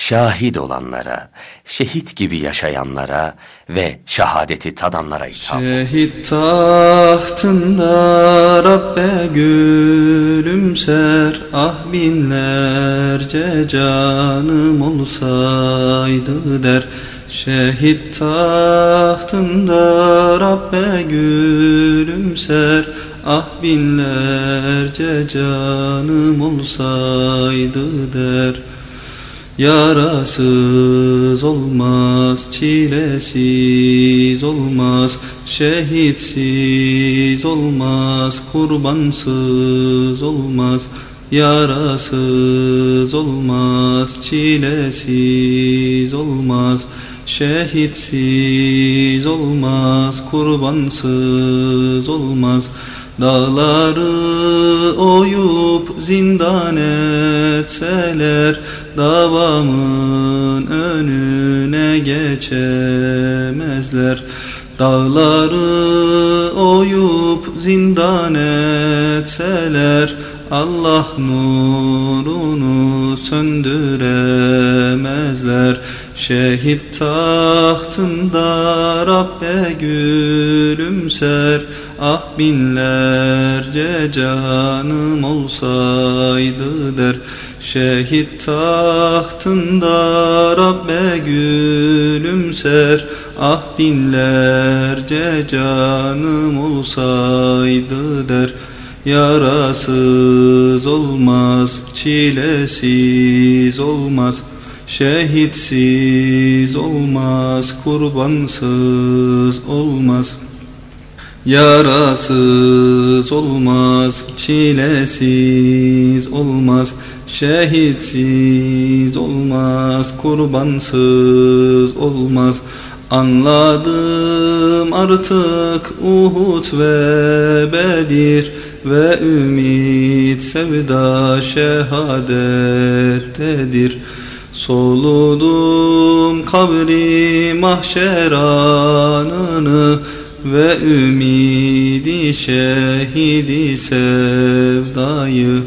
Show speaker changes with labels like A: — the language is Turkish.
A: şahit olanlara, şehit gibi yaşayanlara ve şehadeti tadanlara ithaf
B: Şehit tahtında Rabbe gülümser Ah binlerce canım olsaydı der. Şehit tahtında Rabbe gülümser Ah binlerce canım olsaydı der Yarasız olmaz, çilesiz olmaz, şehitsiz olmaz, kurbansız olmaz, yarasız olmaz, çilesiz olmaz, şehitsiz olmaz, kurbansız olmaz. Dağları oyup zindan etseler Davamın önüne geçemezler. Dağları oyup zindan etseler Allah nurunu söndüremezler. Şehit tahtında Rabbe gülümser Ah binlerce canım olsaydı der. Şehit tahtında Rabbe gülümser. Ah binlerce canım olsaydı der. Yarasız olmaz, çilesiz olmaz. Şehitsiz olmaz, kurbansız olmaz Yarasız olmaz, çilesiz olmaz Şehitsiz olmaz, kurbansız olmaz. Anladım artık Uhud ve Bedir Ve ümit sevda şehadettedir. Soludum kabri mahşer anını Ve ümidi şehidi sevdayı